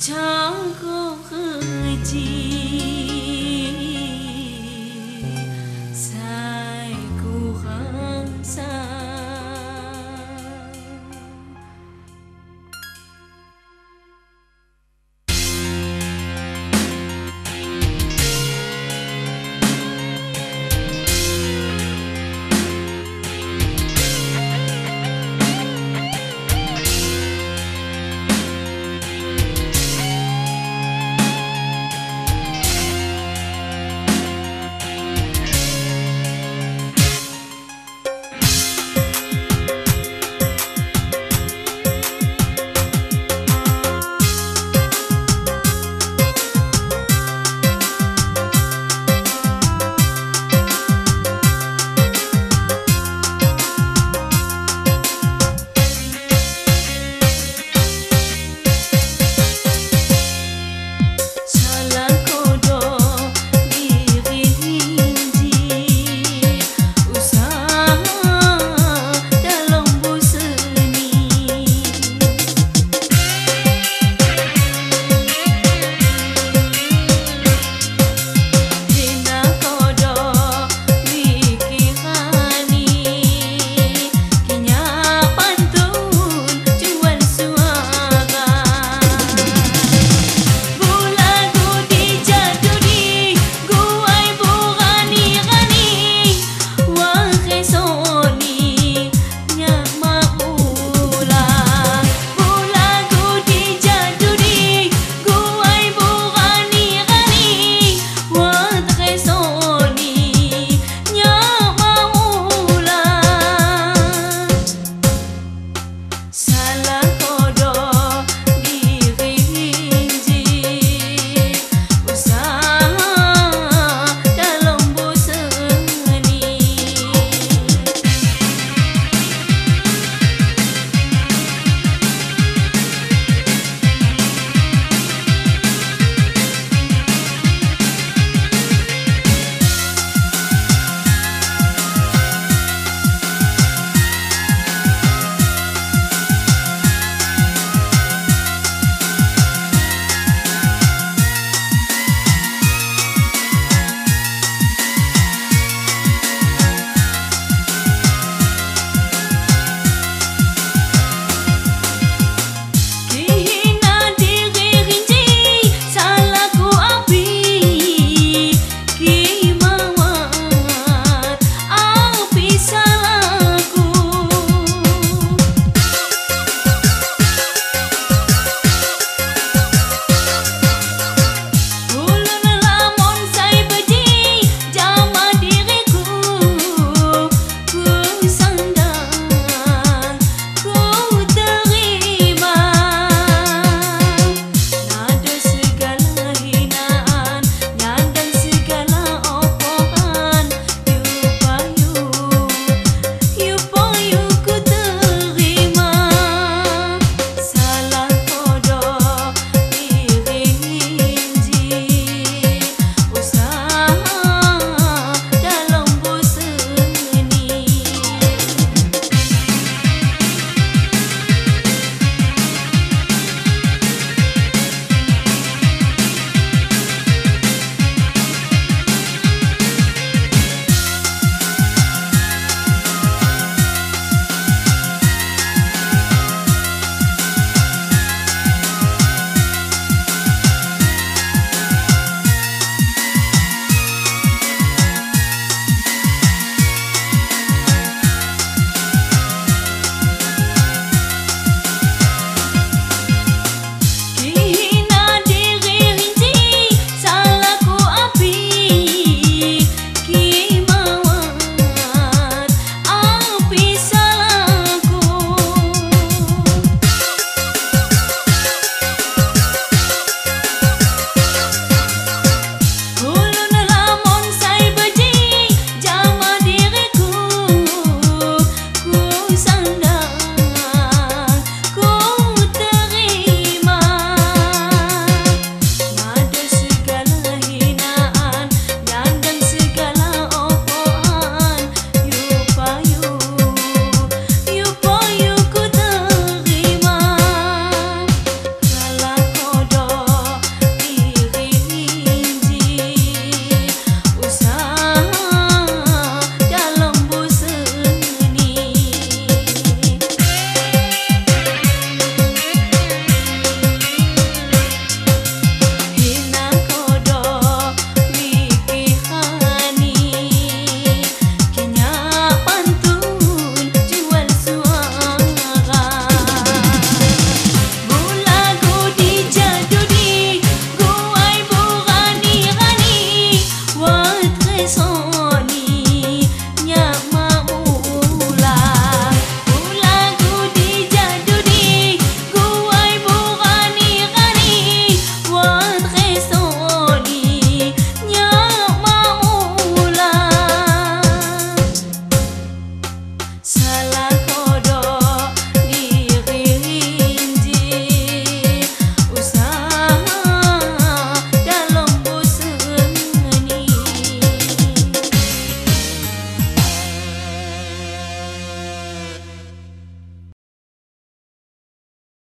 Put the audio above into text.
Cháu.